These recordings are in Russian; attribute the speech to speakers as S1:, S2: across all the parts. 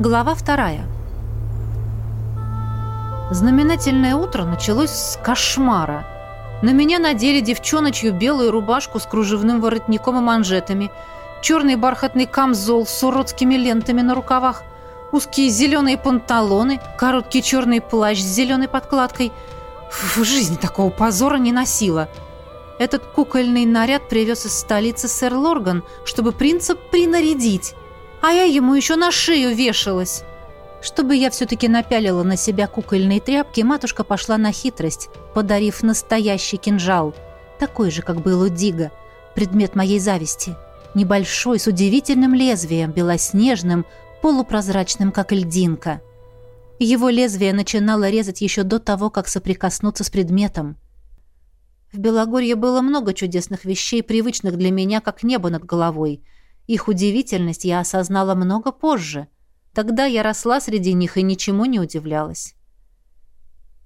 S1: Глава вторая. Знаменательное утро началось с кошмара. На меня надели девчоночью белую рубашку с кружевным воротником и манжетами, черный бархатный камзол с уродскими лентами на рукавах, узкие зеленые панталоны, короткий черный плащ с зеленой подкладкой. В жизни такого позора не носила. Этот кукольный наряд привез из столицы сэр Лорган, чтобы принца принарядить а я ему еще на шею вешалась. Чтобы я все-таки напялила на себя кукольные тряпки, матушка пошла на хитрость, подарив настоящий кинжал, такой же, как был у Дига, предмет моей зависти. Небольшой, с удивительным лезвием, белоснежным, полупрозрачным, как льдинка. Его лезвие начинало резать еще до того, как соприкоснуться с предметом. В Белогорье было много чудесных вещей, привычных для меня, как небо над головой — их удивительность я осознала много позже. Тогда я росла среди них и ничему не удивлялась.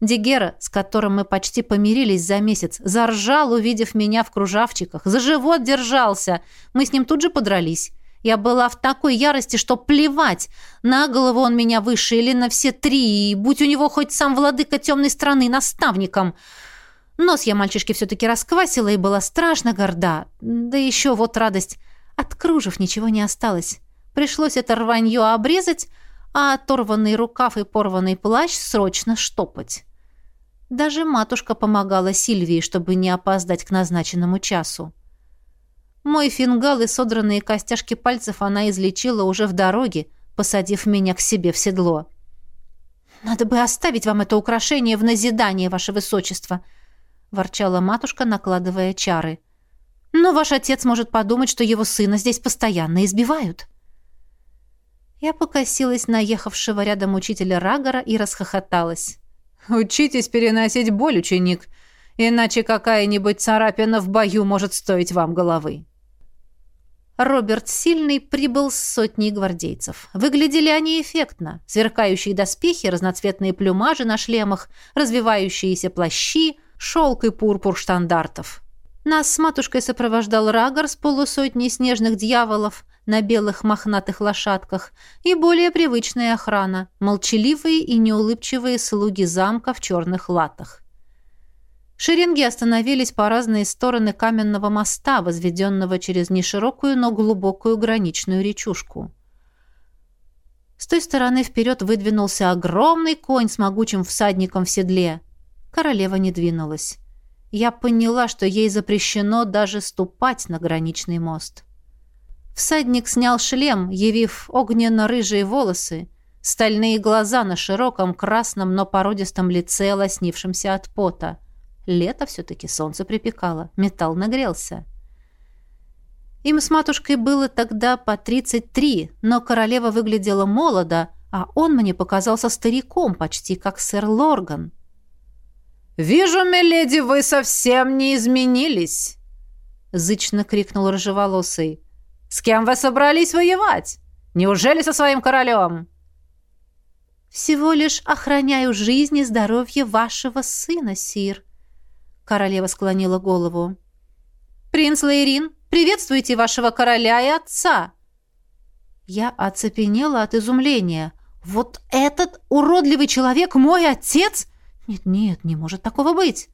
S1: Дигера, с которым мы почти помирились за месяц, заржал, увидев меня в кружавчиках. За живот держался. Мы с ним тут же подрались. Я была в такой ярости, что плевать. На голову он меня выше или на все три, и будь у него хоть сам владыка темной страны наставником. Нос я мальчишке все-таки расквасила и была страшно горда. Да еще вот радость. От кружев ничего не осталось. Пришлось это рванье обрезать, а оторванный рукав и порванный плащ срочно штопать. Даже матушка помогала Сильвии, чтобы не опоздать к назначенному часу. Мой фингал и содранные костяшки пальцев она излечила уже в дороге, посадив меня к себе в седло. «Надо бы оставить вам это украшение в назидание, ваше высочество», — ворчала матушка, накладывая чары. Но ваш отец может подумать, что его сына здесь постоянно избивают». Я покосилась на ехавшего рядом учителя Рагора и расхохоталась. «Учитесь переносить боль, ученик, иначе какая-нибудь царапина в бою может стоить вам головы». Роберт Сильный прибыл с сотней гвардейцев. Выглядели они эффектно. Сверкающие доспехи, разноцветные плюмажи на шлемах, развивающиеся плащи, шелк и пурпур штандартов. Нас с матушкой сопровождал Рагор с полусотней снежных дьяволов на белых мохнатых лошадках и более привычная охрана, молчаливые и неулыбчивые слуги замка в черных латах. Шеренги остановились по разные стороны каменного моста, возведенного через неширокую, но глубокую граничную речушку. С той стороны вперед выдвинулся огромный конь с могучим всадником в седле. Королева не двинулась я поняла, что ей запрещено даже ступать на граничный мост. Всадник снял шлем, явив огненно-рыжие волосы, стальные глаза на широком красном, но породистом лице, лоснившемся от пота. Лето все-таки солнце припекало, металл нагрелся. Им с матушкой было тогда по 33, но королева выглядела молодо, а он мне показался стариком, почти как сэр Лорган. «Вижу, миледи, вы совсем не изменились!» Зычно крикнул рыжеволосый. «С кем вы собрались воевать? Неужели со своим королем?» «Всего лишь охраняю жизнь и здоровье вашего сына, сир», — королева склонила голову. «Принц Лейрин, приветствуйте вашего короля и отца!» Я оцепенела от изумления. «Вот этот уродливый человек мой отец?» «Нет-нет, не может такого быть!»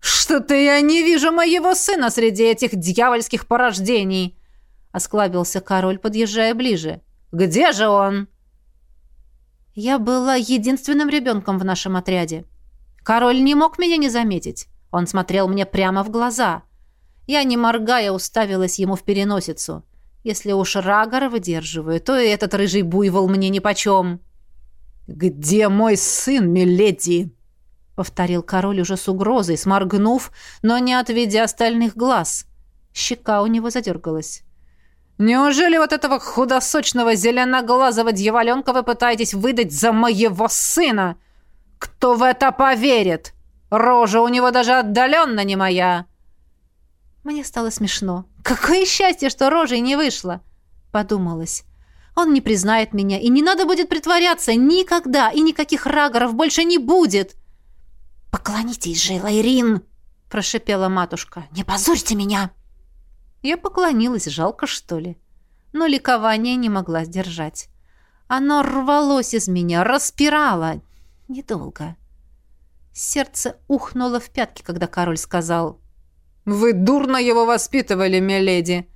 S1: «Что-то я не вижу моего сына среди этих дьявольских порождений!» Осклабился король, подъезжая ближе. «Где же он?» Я была единственным ребенком в нашем отряде. Король не мог меня не заметить. Он смотрел мне прямо в глаза. Я, не моргая, уставилась ему в переносицу. Если уж Рагора выдерживаю, то и этот рыжий буйвол мне нипочем. «Где мой сын, миледи?» — повторил король уже с угрозой, сморгнув, но не отведя остальных глаз. Щека у него задергалась. «Неужели вот этого худосочного зеленоглазого дьяволенка вы пытаетесь выдать за моего сына? Кто в это поверит? Рожа у него даже отдаленно не моя!» Мне стало смешно. «Какое счастье, что рожей не вышло!» — подумалось. Он не признает меня, и не надо будет притворяться никогда, и никаких рагоров больше не будет. Поклонитесь же, Лайрин, прошипела матушка. Не позорьте меня. Я поклонилась, жалко что ли. Но ликование не могла сдержать. Оно рвалось из меня, распирало. Недолго. Сердце ухнуло в пятки, когда король сказал «Вы дурно его воспитывали, миледи.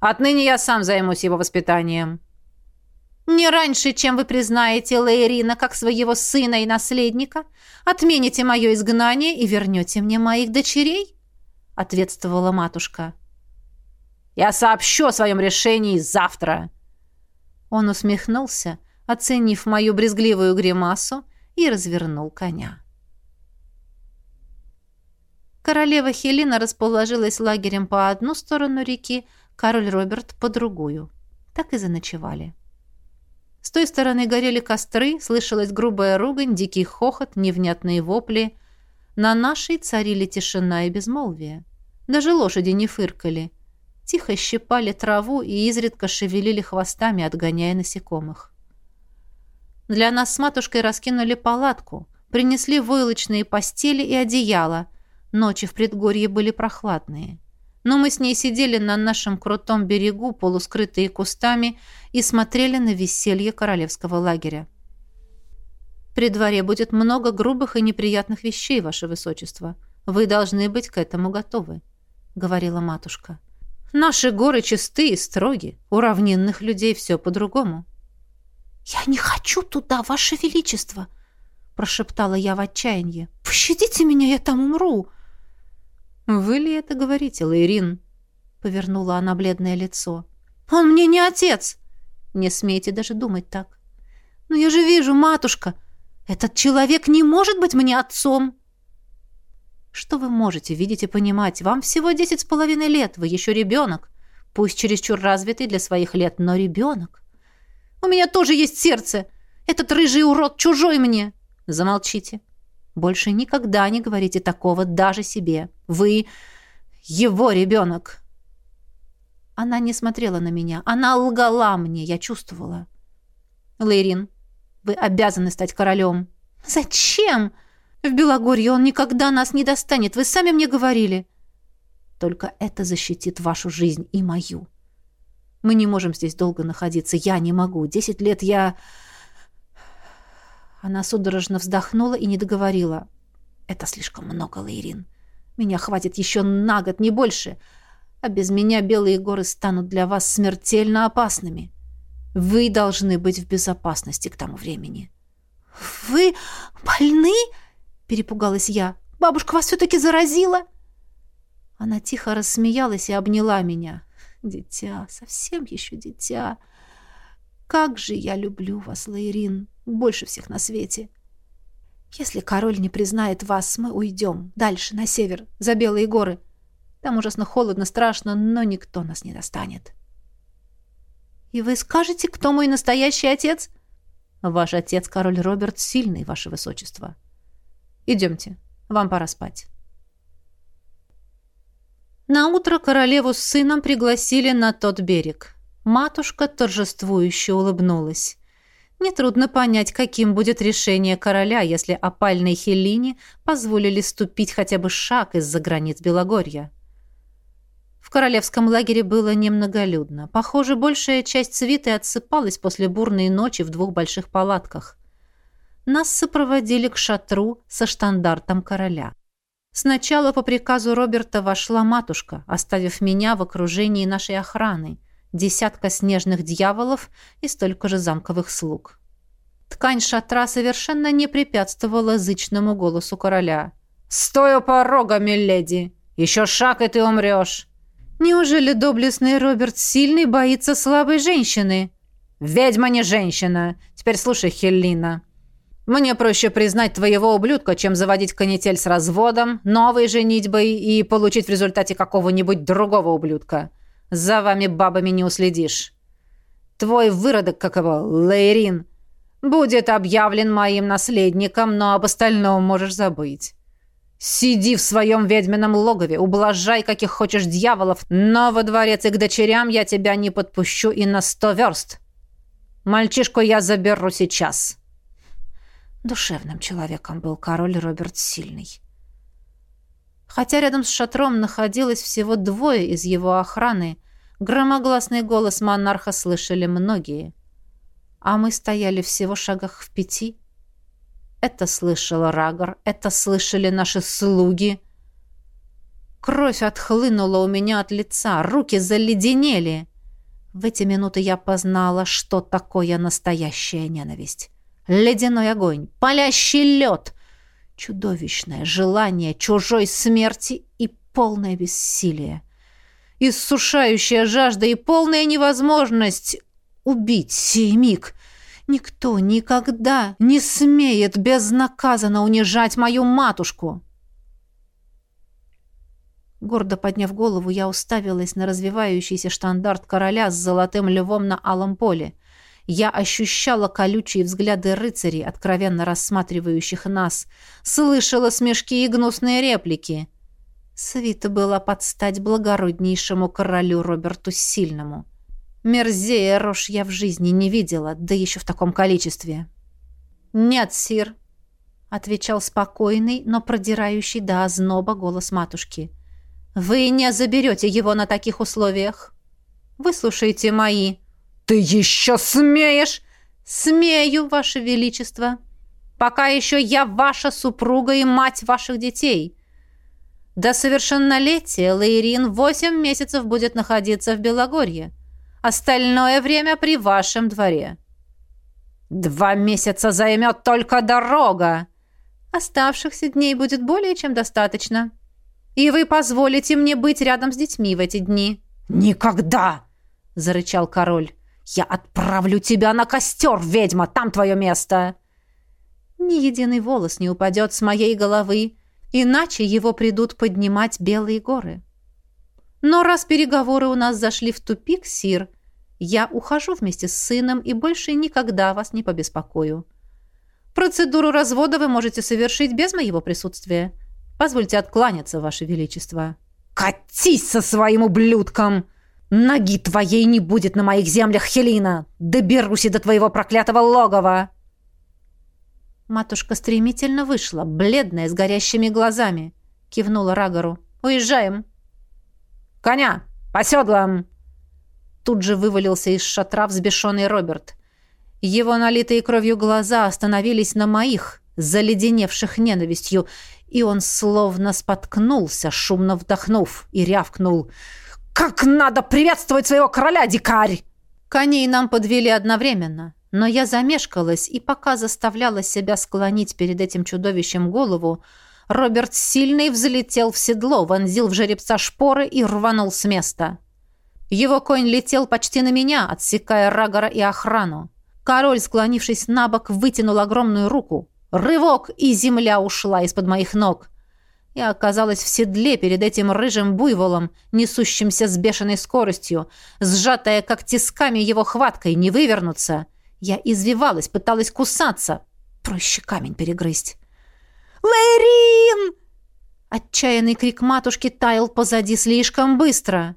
S1: Отныне я сам займусь его воспитанием». «Не раньше, чем вы признаете Лейрина как своего сына и наследника, отмените мое изгнание и вернете мне моих дочерей?» — ответствовала матушка. «Я сообщу о своем решении завтра!» Он усмехнулся, оценив мою брезгливую гримасу, и развернул коня. Королева Хелина расположилась лагерем по одну сторону реки, король Роберт по другую. Так и заночевали. С той стороны горели костры, слышалась грубая ругань, дикий хохот, невнятные вопли. На нашей царили тишина и безмолвие. Даже лошади не фыркали. Тихо щипали траву и изредка шевелили хвостами, отгоняя насекомых. Для нас с матушкой раскинули палатку, принесли войлочные постели и одеяла. Ночи в предгорье были прохладные но мы с ней сидели на нашем крутом берегу, полускрытые кустами, и смотрели на веселье королевского лагеря. «При дворе будет много грубых и неприятных вещей, ваше высочество. Вы должны быть к этому готовы», — говорила матушка. «Наши горы чисты и строги. У равнинных людей все по-другому».
S2: «Я не хочу туда, ваше величество!» — прошептала я в отчаянии. «Пощадите меня, я там умру!»
S1: «Вы ли это говорите, Лаирин?» — повернула она бледное лицо.
S2: «Он мне не отец!»
S1: «Не смейте даже думать так».
S2: «Но я же вижу, матушка, этот человек не может быть мне отцом!»
S1: «Что вы можете видеть и понимать? Вам всего десять с половиной лет, вы еще ребенок. Пусть чересчур развитый для своих лет, но ребенок.
S2: У меня тоже есть сердце. Этот рыжий урод чужой мне!»
S1: «Замолчите. Больше никогда не говорите такого даже себе. Вы его ребенок. Она не смотрела на меня. Она лгала мне, я чувствовала. Лейрин, вы обязаны стать королем.
S2: Зачем? В Белогорье он никогда нас не достанет. Вы сами мне говорили.
S1: Только это защитит вашу жизнь и мою. Мы не можем здесь долго находиться. Я не могу. Десять лет я... Она судорожно вздохнула и не договорила. «Это слишком много, Лейрин. Меня хватит еще на год, не больше. А без меня белые горы станут для вас смертельно опасными. Вы должны быть в безопасности к тому времени».
S2: «Вы больны?» — перепугалась я. «Бабушка вас все-таки заразила?»
S1: Она тихо рассмеялась и обняла меня. «Дитя, совсем еще дитя. Как же я люблю вас, Лейрин!» Больше всех на свете. Если король не признает вас, мы уйдем. Дальше, на север, за Белые горы. Там ужасно холодно, страшно, но никто нас не достанет.
S2: И вы скажете, кто мой настоящий отец?
S1: Ваш отец, король Роберт, сильный, ваше высочество. Идемте, вам пора спать. На утро королеву с сыном пригласили на тот берег. Матушка торжествующе улыбнулась. Нетрудно понять, каким будет решение короля, если опальной Хелине позволили ступить хотя бы шаг из-за границ Белогорья. В королевском лагере было немноголюдно. Похоже, большая часть свиты отсыпалась после бурной ночи в двух больших палатках. Нас сопроводили к шатру со штандартом короля. Сначала по приказу Роберта вошла матушка, оставив меня в окружении нашей охраны – десятка снежных дьяволов и столько же замковых слуг. Ткань шатра совершенно не препятствовала зычному голосу короля. «Стой у порога, миледи! Еще шаг, и ты умрешь!» «Неужели доблестный Роберт сильный боится слабой женщины?» «Ведьма не женщина! Теперь слушай, Хеллина!» «Мне проще признать твоего ублюдка, чем заводить канитель с разводом, новой женитьбой и получить в результате какого-нибудь другого ублюдка. За вами бабами не уследишь. Твой выродок, как его, Лейрин, будет объявлен моим наследником, но об остальном можешь забыть. Сиди в своем ведьмином логове, ублажай каких хочешь дьяволов, но во дворец и к дочерям я тебя не подпущу и на сто верст. Мальчишку я заберу сейчас». Душевным человеком был король Роберт Сильный. Хотя рядом с шатром находилось всего двое из его охраны, громогласный голос монарха слышали многие. а мы стояли всего шагах в пяти. Это слышал Рагор, это слышали наши слуги. Кровь отхлынула у меня от лица, руки заледенели. В эти минуты я познала, что такое настоящая ненависть. Ледяной огонь, палящий лед, чудовищное желание чужой смерти и полное бессилие. Иссушающая жажда и полная невозможность убить сей миг. Никто никогда не смеет безнаказанно унижать мою матушку. Гордо подняв голову, я уставилась на развивающийся штандарт короля с золотым львом на алом поле. Я ощущала колючие взгляды рыцарей, откровенно рассматривающих нас, слышала смешки и гнусные реплики. Свита была под стать благороднейшему королю Роберту Сильному. Мерзея рожь я в жизни не видела, да еще в таком количестве. «Нет, сир», — отвечал спокойный, но продирающий до озноба голос матушки. «Вы не заберете его на таких условиях. Выслушайте мои». «Ты еще смеешь?» «Смею, ваше величество. Пока еще я ваша супруга и мать ваших детей». До совершеннолетия Лаирин восемь месяцев будет находиться в Белогорье. Остальное время при вашем дворе. Два месяца займет только дорога. Оставшихся дней будет более чем достаточно. И вы позволите мне быть рядом с детьми в эти дни. Никогда, зарычал король. Я отправлю тебя на костер, ведьма, там твое место. Ни единый волос не упадет с моей головы, иначе его придут поднимать белые горы. Но раз переговоры у нас зашли в тупик, Сир, я ухожу вместе с сыном и больше никогда вас не побеспокою. Процедуру развода вы можете совершить без моего присутствия. Позвольте откланяться, ваше величество. Катись со своим ублюдком! Ноги твоей не будет на моих землях, Хелина! Доберусь и до твоего проклятого логова!» Матушка стремительно вышла, бледная, с горящими глазами. Кивнула Рагору. «Уезжаем!» «Коня! По седлам!» Тут же вывалился из шатра взбешенный Роберт. Его налитые кровью глаза остановились на моих, заледеневших ненавистью, и он словно споткнулся, шумно вдохнув, и рявкнул. «Как надо приветствовать своего короля, дикарь!» Коней нам подвели одновременно, но я замешкалась, и пока заставляла себя склонить перед этим чудовищем голову, Роберт сильный взлетел в седло, вонзил в жеребца шпоры и рванул с места. Его конь летел почти на меня, отсекая Рагора и охрану. Король, склонившись на бок, вытянул огромную руку. Рывок, и земля ушла из-под моих ног. Я оказалась в седле перед этим рыжим буйволом, несущимся с бешеной скоростью, сжатая как тисками его хваткой, не вывернуться. Я извивалась, пыталась кусаться. Проще камень перегрызть. «Лэрин!» Отчаянный крик матушки таял позади слишком быстро.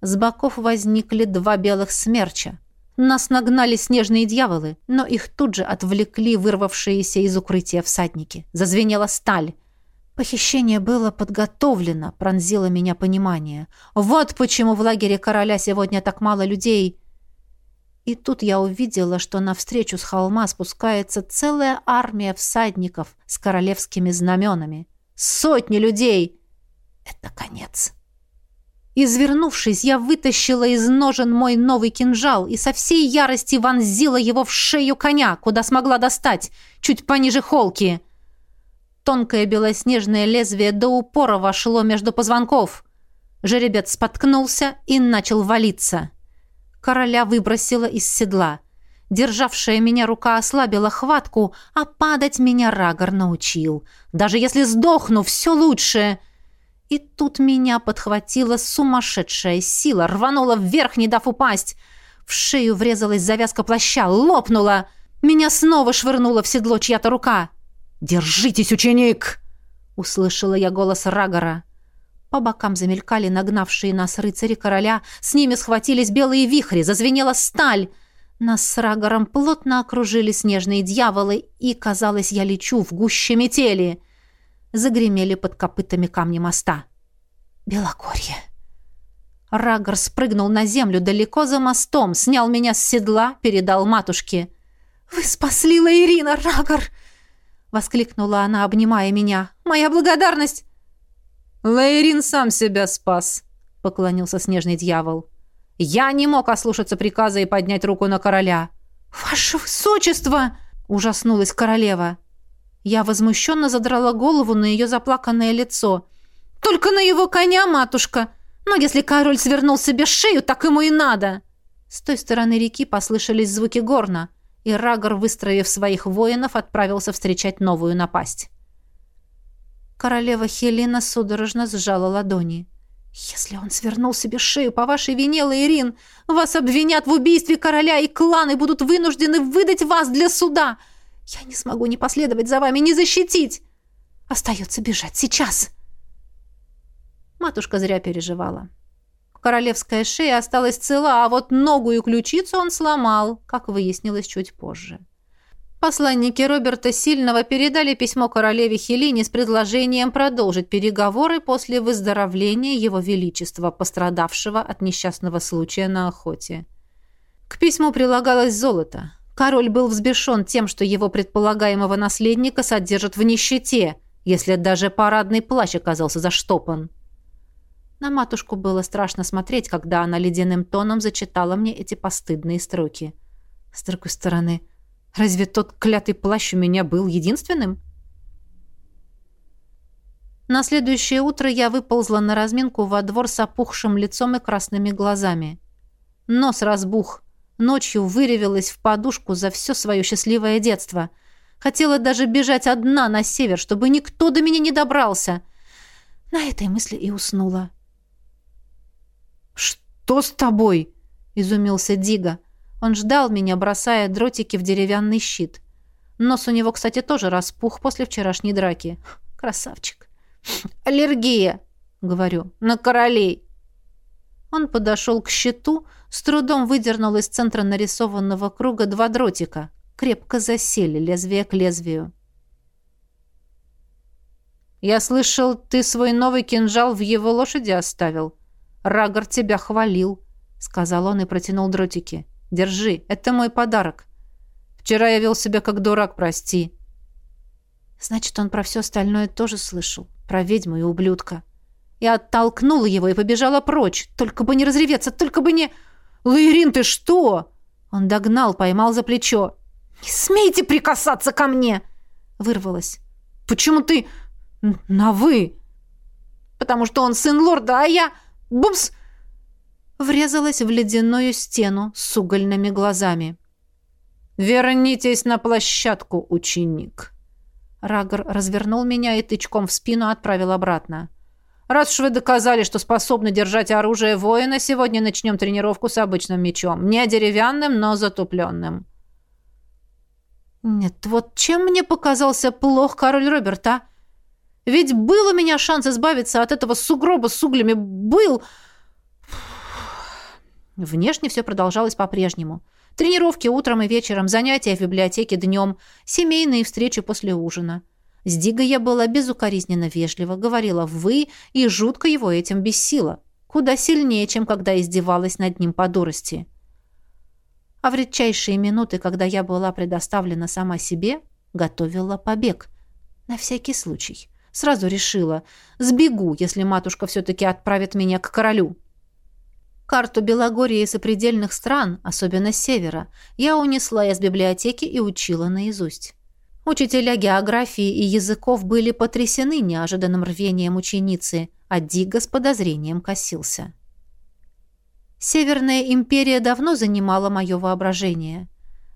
S1: С боков возникли два белых смерча. Нас нагнали снежные дьяволы, но их тут же отвлекли вырвавшиеся из укрытия всадники. Зазвенела сталь. Похищение было подготовлено, пронзило меня понимание. Вот почему в лагере короля сегодня так мало людей. И тут я увидела, что навстречу с холма спускается целая армия всадников с королевскими знаменами. Сотни людей! Это конец. Извернувшись, я вытащила из ножен мой новый кинжал и со всей ярости вонзила его в шею коня, куда смогла достать, чуть пониже холки. Тонкое белоснежное лезвие до упора вошло между позвонков. Жеребец споткнулся и начал валиться. Короля выбросила из седла. Державшая меня рука ослабила хватку, а падать меня Рагор научил. Даже если сдохну, все лучше. И тут меня подхватила сумасшедшая сила, рванула вверх, не дав упасть. В шею врезалась завязка плаща, лопнула. Меня снова швырнула в седло чья-то рука. «Держитесь, ученик!» — услышала я голос Рагора. По бокам замелькали нагнавшие нас рыцари короля, с ними схватились белые вихри, зазвенела сталь. Нас с Рагором плотно окружили снежные дьяволы, и, казалось, я лечу в гуще метели загремели под копытами камни моста. Белогорье. Рагор спрыгнул на землю далеко за мостом, снял меня с седла, передал матушке.
S2: «Вы спасли Лаирина, Рагор!» — воскликнула она, обнимая меня. «Моя благодарность!»
S1: «Лаирин сам себя спас», — поклонился снежный дьявол. «Я не мог ослушаться приказа и поднять руку на короля».
S2: «Ваше высочество!» — ужаснулась королева. Я возмущенно задрала голову на ее заплаканное лицо. «Только на его коня, матушка! Но если король свернул себе шею, так ему и надо!» С той стороны реки послышались звуки горна, и Рагор, выстроив своих воинов, отправился встречать новую напасть. Королева Хелена судорожно сжала ладони. «Если он свернул себе шею по вашей вине, Лаирин, вас обвинят в убийстве короля, и кланы будут вынуждены выдать вас для суда. Я не смогу не последовать за вами, не защитить. Остается бежать сейчас!» Матушка зря переживала. Королевская шея осталась цела, а вот ногу и ключицу он сломал, как выяснилось чуть позже. Посланники Роберта Сильного передали письмо королеве Хелине с предложением продолжить переговоры после выздоровления его величества, пострадавшего от несчастного случая на охоте. К письму прилагалось золото. Король был взбешен тем, что его предполагаемого наследника содержат в нищете, если даже парадный плащ оказался заштопан. На матушку было страшно смотреть, когда она ледяным тоном зачитала мне эти постыдные строки. С другой стороны, разве тот клятый плащ у меня был единственным? На следующее утро я выползла на разминку во двор с опухшим лицом и красными глазами. Нос разбух. Ночью выревелась в подушку за все свое счастливое детство. Хотела даже бежать одна на север, чтобы никто до меня не добрался. На этой мысли и уснула.
S1: «Что с тобой?»
S2: — изумился Дига. Он ждал меня, бросая дротики в деревянный щит. Нос у него, кстати, тоже распух после вчерашней драки. Красавчик. «Аллергия!» — говорю. «На королей!» Он подошел к щиту, с трудом выдернул из центра нарисованного круга два дротика. Крепко засели, лезвие к лезвию.
S1: «Я слышал, ты свой новый кинжал в его лошади оставил?» Рагор тебя хвалил», — сказал он и протянул дротики. «Держи, это мой подарок. Вчера я вел себя как дурак, прости».
S2: Значит, он про все остальное тоже слышал. Про ведьму и ублюдка. Я оттолкнула его и побежала прочь. Только бы не разреветься, только бы не...
S1: «Лаирин, ты что?»
S2: Он догнал, поймал за плечо. «Не смейте прикасаться ко мне!» Вырвалась.
S1: «Почему ты на «вы»?»
S2: «Потому что он сын лорда, а я...» Бумс! Врезалась в ледяную стену с угольными глазами.
S1: «Вернитесь на площадку, ученик!»
S2: Рагор развернул меня и тычком в спину отправил обратно.
S1: «Раз уж вы доказали, что способны держать оружие воина, сегодня начнем тренировку с обычным мечом. Не деревянным, но затупленным».
S2: «Нет, вот чем мне показался плох король Роберт, а? Ведь был у меня шанс избавиться от этого сугроба с углями. Был... Внешне все продолжалось по-прежнему. Тренировки утром и вечером, занятия в библиотеке днем, семейные встречи после ужина. С Дигой я была безукоризненно вежлива, говорила «вы» и жутко его этим бесила. Куда сильнее, чем когда издевалась над ним по дурости. А в редчайшие минуты, когда я была предоставлена сама себе, готовила побег. На всякий случай. Сразу решила. Сбегу, если матушка все-таки отправит меня к королю. Карту Белогории и сопредельных стран, особенно севера, я унесла из библиотеки и учила наизусть. Учителя географии и языков были потрясены неожиданным рвением ученицы, а Дига с подозрением косился. Северная империя давно занимала мое воображение.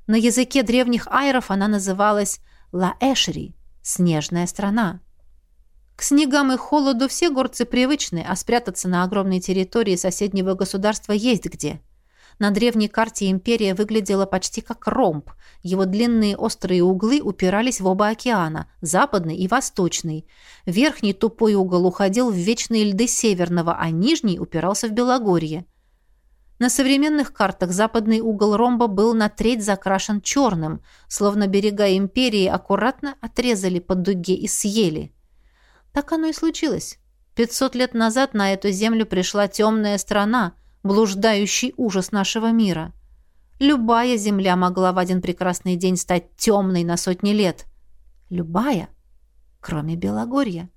S2: На языке древних айров она называлась Ла-Эшри – «снежная страна». К снегам и холоду все горцы привычны, а спрятаться на огромной территории соседнего государства есть где. На древней карте империя выглядела почти как ромб. Его длинные острые углы упирались в оба океана, западный и восточный. Верхний тупой угол уходил в вечные льды северного, а нижний упирался в Белогорье. На современных картах западный угол ромба был на треть закрашен черным, словно берега империи аккуратно отрезали по дуге и съели. Так оно и случилось. Пятьсот лет назад на эту землю пришла темная страна, блуждающий ужас нашего мира. Любая земля могла в один прекрасный день стать темной на сотни лет. Любая, кроме Белогорья.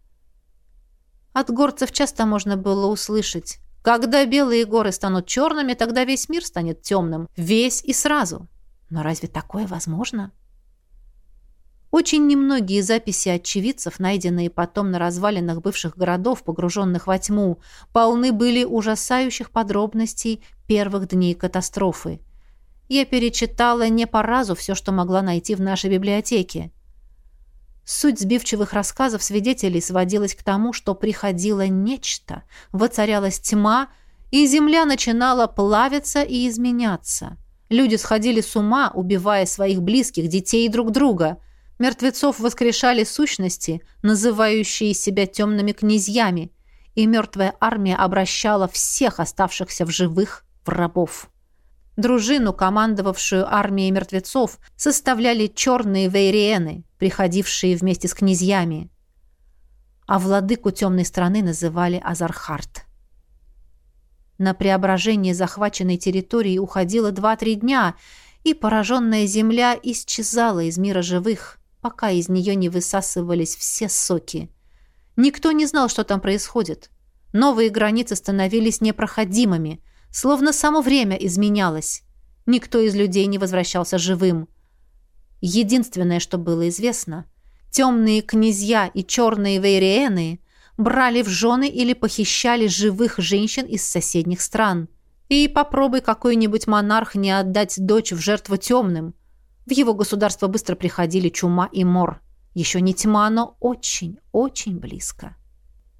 S2: От горцев часто можно было услышать. Когда белые горы станут черными, тогда весь мир станет темным. Весь и сразу. Но разве такое возможно? Очень немногие записи очевидцев, найденные потом на развалинах бывших городов, погруженных во тьму, полны были ужасающих подробностей первых дней катастрофы. Я перечитала не по разу все, что могла найти в нашей библиотеке. Суть сбивчивых рассказов свидетелей сводилась к тому, что приходило нечто, воцарялась тьма, и земля начинала плавиться и изменяться. Люди сходили с ума, убивая своих близких, детей и друг друга. Мертвецов воскрешали сущности, называющие себя темными князьями, и мертвая армия обращала всех оставшихся в живых в рабов. Дружину, командовавшую армией мертвецов, составляли черные вейриены, приходившие вместе с князьями. А владыку темной страны называли Азархарт. На преображение захваченной территории уходило два-три дня, и пораженная земля исчезала из мира живых, пока из нее не высасывались все соки. Никто не знал, что там происходит. Новые границы становились непроходимыми – Словно само время изменялось. Никто из людей не возвращался живым. Единственное, что было известно, темные князья и черные вейриены брали в жены или похищали живых женщин из соседних стран. И попробуй какой-нибудь монарх не отдать дочь в жертву темным. В его государство быстро приходили чума и мор. Еще не тьма, но очень, очень близко.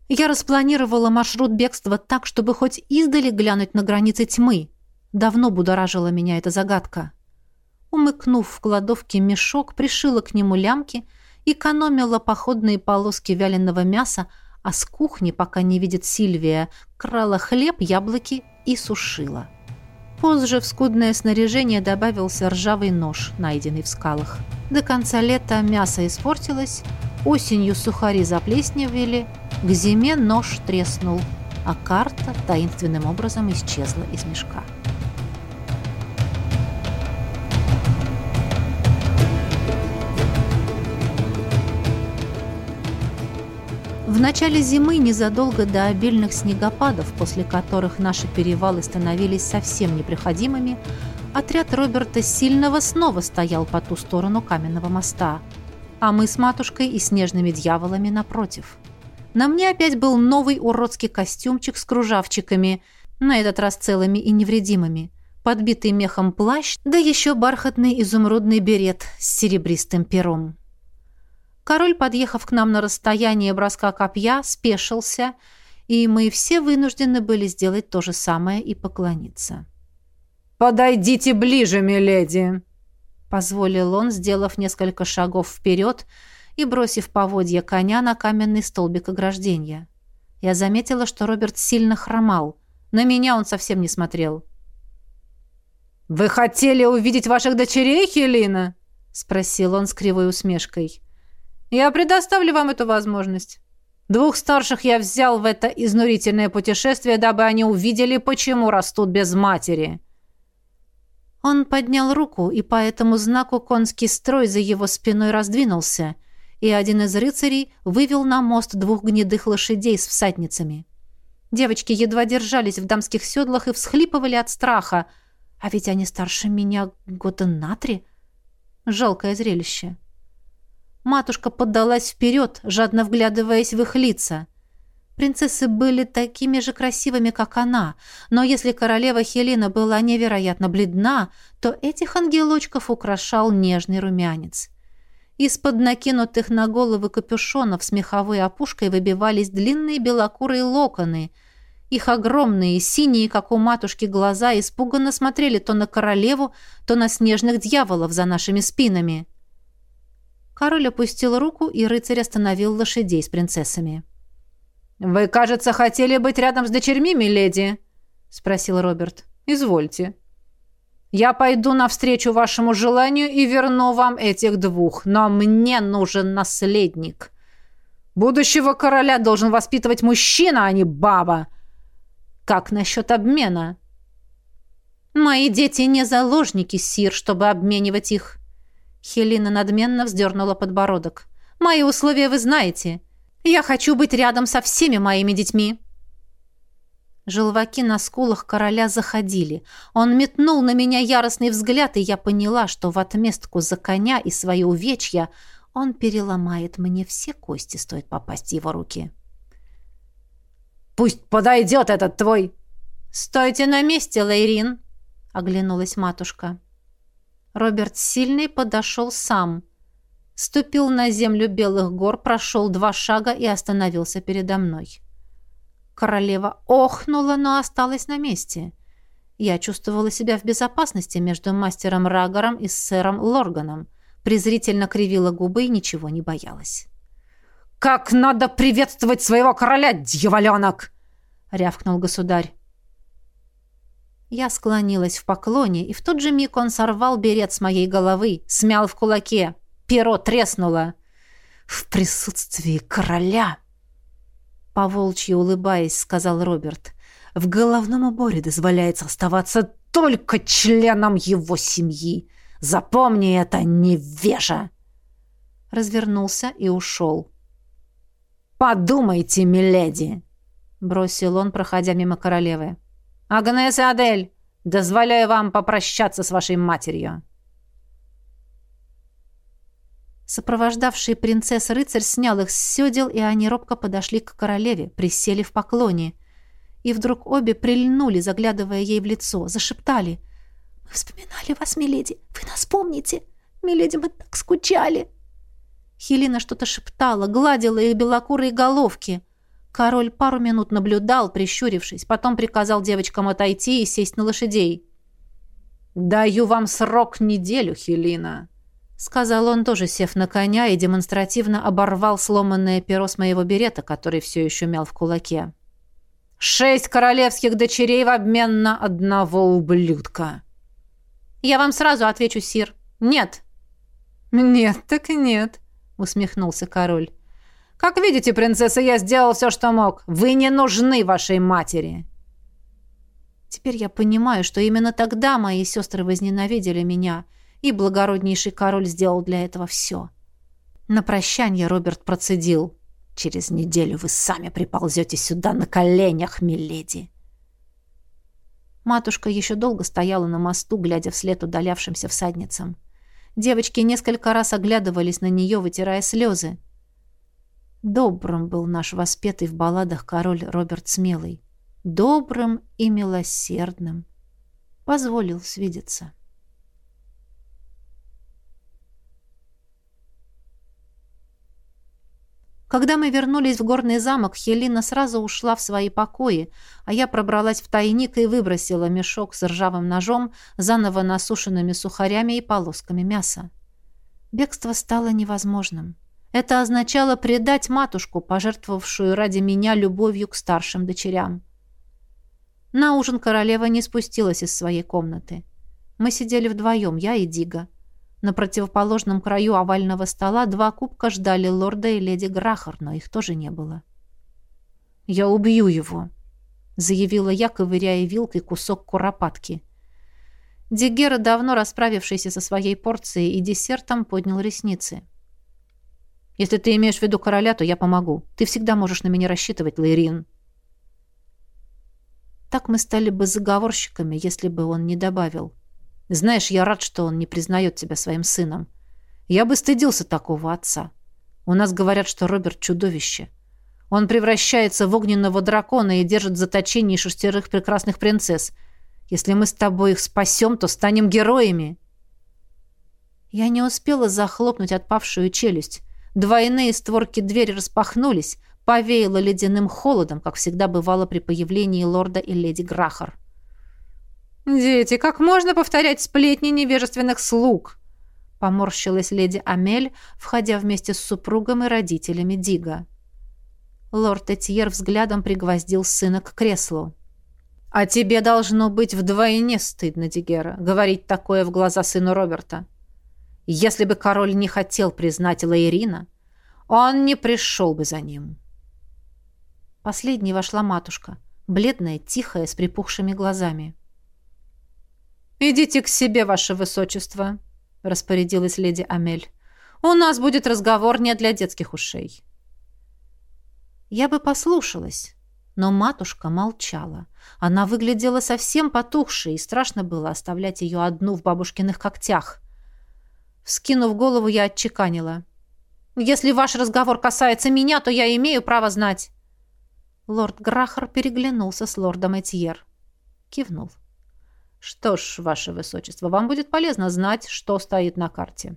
S2: Я распланировала маршрут бегства так, чтобы хоть издали глянуть на границы тьмы. Давно будоражила меня эта загадка. Умыкнув в кладовке мешок, пришила к нему лямки, экономила походные полоски вяленого мяса, а с кухни, пока не видит Сильвия, крала хлеб, яблоки и сушила. Позже в скудное снаряжение добавился ржавый нож, найденный в скалах. До конца лета мясо испортилось, осенью сухари заплесневели – к зиме нож треснул, а карта таинственным образом исчезла из мешка. В начале зимы, незадолго до обильных снегопадов, после которых наши перевалы становились совсем непроходимыми, отряд Роберта Сильного снова стоял по ту сторону каменного моста, а мы с матушкой и снежными дьяволами напротив – на мне опять был новый уродский костюмчик с кружавчиками, на этот раз целыми и невредимыми, подбитый мехом плащ, да еще бархатный изумрудный берет с серебристым пером. Король, подъехав к нам на расстояние броска копья, спешился, и мы все вынуждены были сделать то же самое и поклониться.
S1: «Подойдите ближе, миледи!»
S2: — позволил он, сделав несколько шагов вперед — и бросив поводья коня на каменный столбик ограждения. Я заметила, что Роберт сильно хромал. На меня он совсем не смотрел.
S1: «Вы хотели увидеть ваших дочерей, Хелина?» — спросил он с кривой усмешкой. «Я предоставлю вам эту возможность. Двух старших я взял в это изнурительное путешествие, дабы они увидели, почему растут без матери».
S2: Он поднял руку, и по этому знаку конский строй за его спиной раздвинулся, и один из рыцарей вывел на мост двух гнедых лошадей с всадницами. Девочки едва держались в дамских седлах и всхлипывали от страха, а ведь они старше меня года на три. Жалкое зрелище. Матушка поддалась вперед, жадно вглядываясь в их лица. Принцессы были такими же красивыми, как она, но если королева Хелена была невероятно бледна, то этих ангелочков украшал нежный румянец. Из-под накинутых на головы капюшонов с меховой опушкой выбивались длинные белокурые локоны. Их огромные, синие, как у матушки, глаза испуганно смотрели то на королеву, то на снежных дьяволов за нашими спинами. Король опустил руку, и рыцарь остановил лошадей с принцессами.
S1: «Вы, кажется, хотели быть рядом с дочерьми, миледи?» — спросил Роберт. «Извольте». Я пойду навстречу вашему желанию и верну вам этих двух, но мне нужен наследник. Будущего короля должен воспитывать мужчина, а не баба. Как насчет обмена?
S2: Мои дети не заложники, сир, чтобы обменивать их. Хелина надменно вздернула подбородок. Мои условия вы знаете. Я хочу быть рядом со всеми моими детьми. Желваки на скулах короля заходили. Он метнул на меня яростный взгляд, и я поняла, что в отместку за коня и свои увечья он переломает мне все кости, стоит попасть в его руки.
S1: «Пусть подойдет этот твой!»
S2: «Стойте на месте, Лейрин!» — оглянулась матушка. Роберт Сильный подошел сам. Ступил на землю белых гор, прошел два шага и остановился передо мной. Королева охнула, но осталась на месте. Я чувствовала себя в безопасности между мастером Рагором и сэром Лорганом. Презрительно кривила губы и ничего не боялась.
S1: «Как надо приветствовать своего короля, дьяволенок!» — рявкнул государь.
S2: Я склонилась в поклоне, и в тот же миг он сорвал берет с моей головы, смял в кулаке. Перо треснуло.
S1: «В присутствии короля!»
S2: Поволчьи улыбаясь, сказал Роберт.
S1: «В головном уборе дозволяется оставаться только членом его семьи. Запомни это, невежа!»
S2: Развернулся и ушел.
S1: «Подумайте, миледи!»
S2: Бросил он, проходя мимо королевы.
S1: «Агнес и Адель, дозволяю вам попрощаться с вашей матерью!»
S2: Сопровождавший принцесс рыцарь снял их с седел, и они робко подошли к королеве, присели в поклоне. И вдруг обе прильнули, заглядывая ей в лицо, зашептали. «Мы вспоминали вас, миледи! Вы нас помните! Миледи, мы так скучали!» Хелина что-то шептала, гладила их белокурые головки. Король пару минут наблюдал, прищурившись, потом приказал девочкам отойти и сесть на лошадей.
S1: «Даю вам срок неделю, Хелина», —
S2: сказал он, тоже сев на коня и демонстративно оборвал сломанное перо с моего берета, который все еще мял в кулаке.
S1: «Шесть королевских дочерей в обмен на одного ублюдка!»
S2: «Я вам сразу отвечу, сир. Нет!»
S1: «Нет, так нет», — усмехнулся король. «Как видите, принцесса, я сделал все, что мог. Вы не нужны вашей матери!»
S2: Теперь я понимаю, что именно тогда мои сестры возненавидели меня — и благороднейший король сделал для этого все. На прощание Роберт процедил. «Через неделю вы сами приползете сюда на коленях, миледи!» Матушка еще долго стояла на мосту, глядя вслед удалявшимся всадницам. Девочки несколько раз оглядывались на нее, вытирая слезы. Добрым был наш воспетый в балладах король Роберт Смелый. Добрым и милосердным. Позволил свидеться. Когда мы вернулись в горный замок, Хелина сразу ушла в свои покои, а я пробралась в тайник и выбросила мешок с ржавым ножом, заново насушенными сухарями и полосками мяса. Бегство стало невозможным. Это означало предать матушку, пожертвовавшую ради меня любовью к старшим дочерям. На ужин королева не спустилась из своей комнаты. Мы сидели вдвоем, я и Дига. На противоположном краю овального стола два кубка ждали лорда и леди Грахар, но их тоже не было. «Я убью его», — заявила я, ковыряя вилкой кусок куропатки. Дигера, давно расправившийся со своей порцией и десертом, поднял ресницы. «Если ты имеешь в виду короля, то я помогу. Ты всегда можешь на меня рассчитывать, Лейрин». Так мы стали бы заговорщиками, если бы он не добавил. Знаешь, я рад, что он не признает тебя своим сыном. Я бы стыдился такого отца. У нас говорят, что Роберт чудовище. Он превращается в огненного дракона и держит в заточении шестерых прекрасных принцесс. Если мы с тобой их спасем, то станем героями. Я не успела захлопнуть отпавшую челюсть. Двойные створки двери распахнулись, повеяло ледяным холодом, как всегда бывало при появлении лорда и леди Грахар.
S1: «Дети, как можно повторять сплетни невежественных слуг?» Поморщилась леди Амель, входя вместе с супругом и родителями Дига.
S2: Лорд Этьер взглядом пригвоздил сына к креслу.
S1: «А тебе должно быть вдвойне стыдно, Дигера, говорить такое в глаза сыну Роберта. Если бы король не хотел признать Лаирина, он не пришел бы за ним.
S2: Последней вошла матушка, бледная, тихая, с припухшими глазами.
S1: «Идите к себе, ваше высочество», — распорядилась леди Амель. «У нас будет разговор не для детских ушей».
S2: Я бы послушалась, но матушка молчала. Она выглядела совсем потухшей, и страшно было оставлять ее одну в бабушкиных когтях. Вскинув голову, я отчеканила. «Если ваш разговор касается меня, то я имею право знать». Лорд Грахар переглянулся с лордом Этьер. Кивнул.
S1: «Что ж, ваше высочество, вам будет полезно знать, что стоит на карте.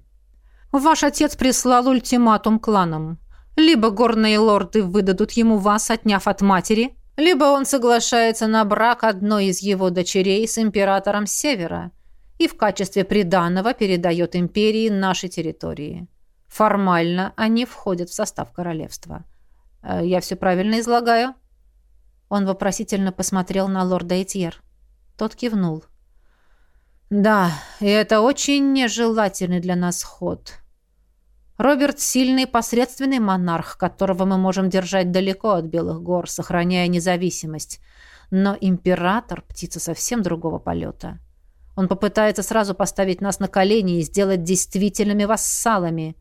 S1: Ваш отец прислал ультиматум кланам. Либо горные лорды выдадут ему вас, отняв от матери, либо он соглашается на брак одной из его дочерей с императором Севера и в качестве приданого передает империи наши территории. Формально они входят в состав королевства. Э, я все правильно излагаю?»
S2: Он вопросительно посмотрел на лорда Этьер. Тот кивнул.
S1: «Да, и это очень нежелательный для нас ход. Роберт – сильный посредственный монарх, которого мы можем держать далеко от Белых гор, сохраняя независимость. Но император – птица совсем другого полета. Он попытается сразу поставить нас на колени и сделать действительными вассалами.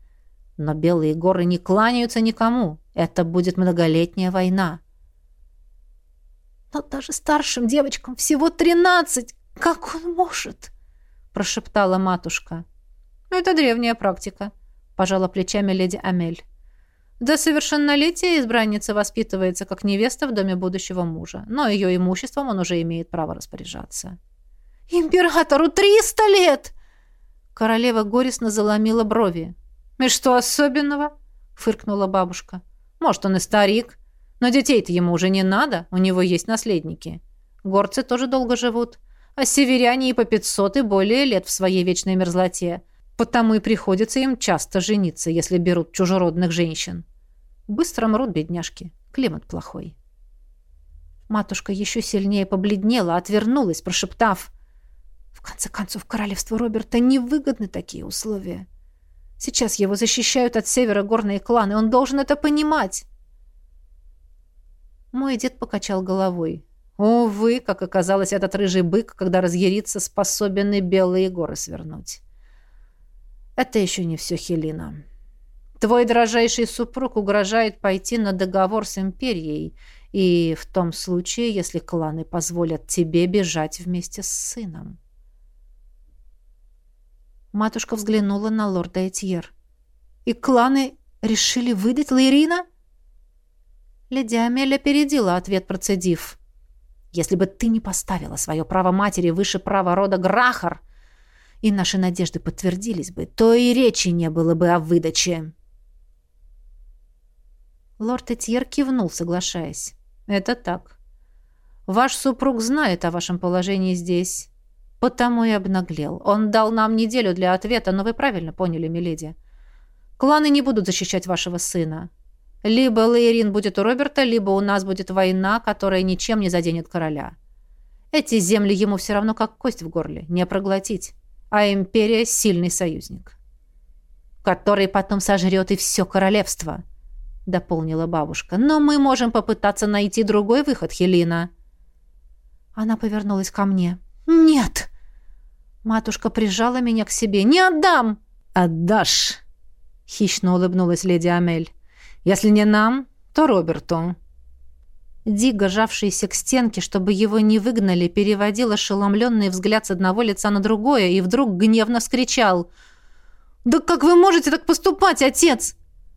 S1: Но Белые горы не кланяются никому. Это будет многолетняя война.
S2: «Но даже старшим девочкам всего тринадцать! Как он может?» – прошептала матушка.
S1: «Это древняя практика», пожала плечами леди Амель. До совершеннолетия избранница воспитывается как невеста в доме будущего мужа, но ее имуществом он уже имеет право распоряжаться.
S2: «Императору триста лет!»
S1: Королева горестно заломила брови. «И что особенного?» — фыркнула бабушка. «Может, он и старик, но детей-то ему уже не надо, у него есть наследники. Горцы тоже долго живут, а северяне и по пятьсот и более лет в своей вечной мерзлоте. Потому и приходится им часто жениться, если берут чужеродных женщин. Быстро мрут бедняжки. Климат плохой.
S2: Матушка еще сильнее побледнела, отвернулась, прошептав. Конце концов, королевству Роберта невыгодны такие условия. Сейчас его защищают от севера горные кланы, он должен это понимать.
S1: Мой дед покачал головой. Увы, как оказалось, этот рыжий бык, когда разъярится, способен и белые горы свернуть. Это еще не все, Хелина. Твой дрожайший супруг угрожает пойти на договор с империей, и в том случае, если кланы позволят тебе бежать вместе с сыном.
S2: Матушка взглянула на лорда Этьер. «И кланы решили выдать Лейрина?» Леди Амель опередила ответ, процедив. «Если бы ты не поставила свое право матери выше права рода Грахар, и наши надежды подтвердились бы, то и речи не было бы о выдаче.
S1: Лорд Этьер кивнул, соглашаясь. «Это так. Ваш супруг знает о вашем положении здесь, потому и обнаглел. Он дал нам неделю для ответа, но вы правильно поняли, миледи. Кланы не будут защищать вашего сына. Либо Лейрин будет у Роберта, либо у нас будет война, которая ничем не заденет короля. Эти земли ему все равно как кость в горле, не проглотить а империя — сильный союзник.
S2: Который потом сожрет и все королевство, — дополнила бабушка. Но мы можем попытаться найти другой выход, Хелина. Она повернулась ко мне. «Нет!» Матушка прижала меня к себе. «Не отдам!»
S1: «Отдашь!» — хищно улыбнулась леди Амель. «Если не нам, то Роберту».
S2: Дига, жавшийся к стенке, чтобы его не выгнали, переводил ошеломленный взгляд с одного лица на другое и вдруг гневно вскричал. «Да как вы можете так поступать, отец?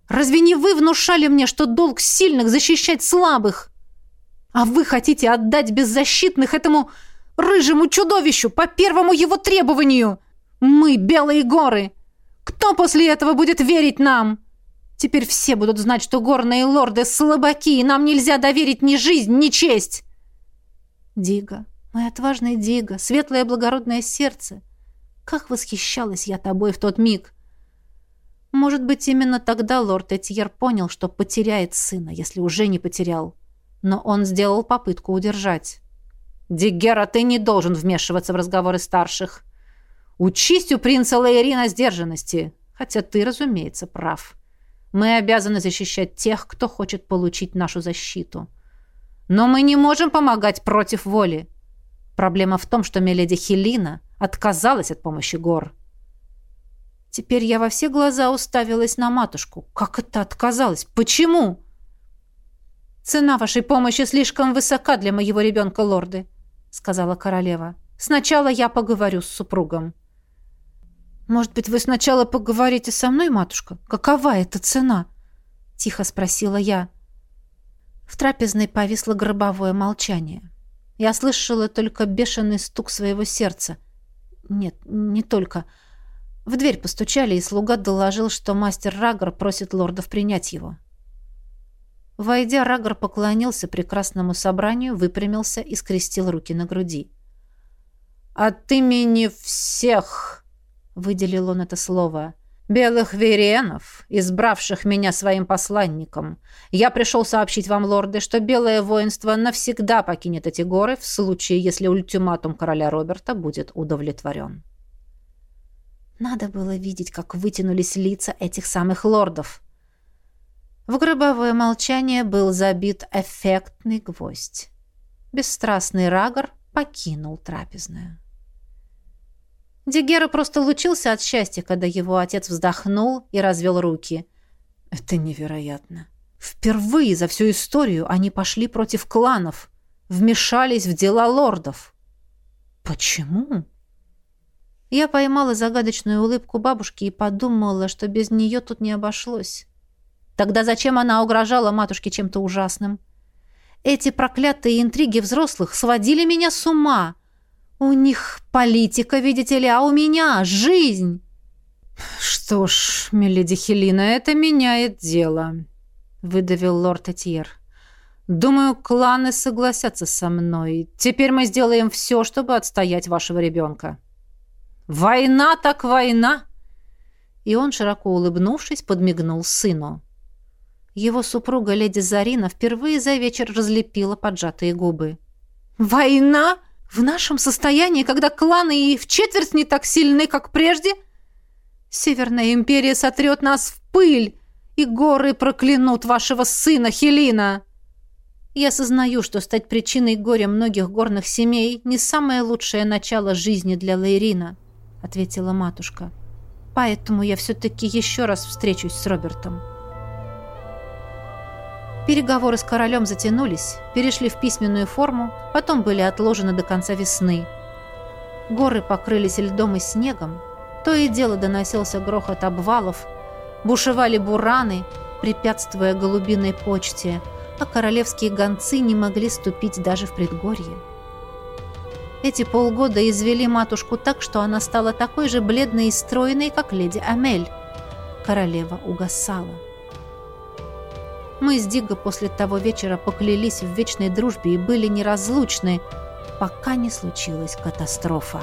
S2: Разве не вы внушали мне, что долг сильных защищать слабых? А вы хотите отдать беззащитных этому рыжему чудовищу по первому его требованию? Мы, Белые горы! Кто после этого будет верить нам?» Теперь все будут знать, что горные лорды слабаки, и нам нельзя доверить ни жизнь, ни честь. Дига, мой отважный Дига, светлое благородное сердце. Как восхищалась я тобой в тот миг. Может быть, именно тогда лорд Этьер понял, что потеряет сына, если уже не потерял. Но он сделал попытку удержать. «Диггера, ты не должен вмешиваться в разговоры старших. Учись у принца Лаэрина сдержанности, хотя ты, разумеется, прав».
S1: Мы обязаны защищать тех, кто хочет получить нашу защиту. Но мы не можем помогать против воли. Проблема в том, что Меледи Хелина отказалась от помощи гор. Теперь я во все глаза уставилась на матушку. Как это отказалась? Почему? Цена вашей помощи слишком высока для моего ребенка, лорды, сказала королева. Сначала я поговорю с супругом. Может быть, вы сначала поговорите со мной, матушка? Какова эта цена? Тихо спросила я. В трапезной повисло гробовое молчание. Я слышала только бешеный стук своего сердца. Нет, не только. В дверь постучали, и слуга доложил, что мастер Рагор просит лордов принять его. Войдя, Рагор поклонился прекрасному собранию, выпрямился и скрестил руки на груди. «От имени всех!» выделил он это слово. «Белых веренов, избравших меня своим посланником. Я пришел сообщить вам, лорды, что белое воинство навсегда покинет эти горы в случае, если ультиматум короля Роберта будет удовлетворен». Надо было видеть, как вытянулись лица этих самых лордов. В гробовое молчание был забит эффектный гвоздь. Бесстрастный Рагор покинул трапезную. Дигера просто лучился от счастья, когда его отец вздохнул и развел руки. Это невероятно. Впервые за всю историю они пошли против кланов, вмешались в дела лордов. Почему? Я поймала загадочную улыбку бабушки и подумала, что без нее тут не обошлось. Тогда зачем она угрожала матушке чем-то ужасным? Эти проклятые интриги взрослых сводили меня с ума. У них политика, видите ли, а у меня жизнь. Что ж, миледи Хелина, это меняет дело, выдавил лорд Этьер. Думаю, кланы согласятся со мной. Теперь мы сделаем все, чтобы отстоять вашего ребенка. Война так война! И он, широко улыбнувшись, подмигнул сыну. Его супруга леди Зарина впервые за вечер разлепила поджатые губы. «Война?» В нашем состоянии, когда кланы и в четверть не так сильны, как прежде, Северная империя сотрет нас в пыль, и горы проклянут вашего сына Хелина. Я сознаю, что стать причиной горя многих горных семей не самое лучшее начало жизни для Лейрина, ответила матушка. Поэтому я все-таки еще раз встречусь с Робертом. Переговоры с королем затянулись, перешли в письменную форму, потом были отложены до конца весны. Горы покрылись льдом и снегом, то и дело доносился грохот обвалов, бушевали бураны, препятствуя голубиной почте, а королевские гонцы не могли ступить даже в предгорье. Эти полгода извели матушку так, что она стала такой же бледной и стройной, как леди Амель. Королева угасала. Мы с Диго после того вечера поклялись в вечной дружбе и были неразлучны, пока не случилась катастрофа.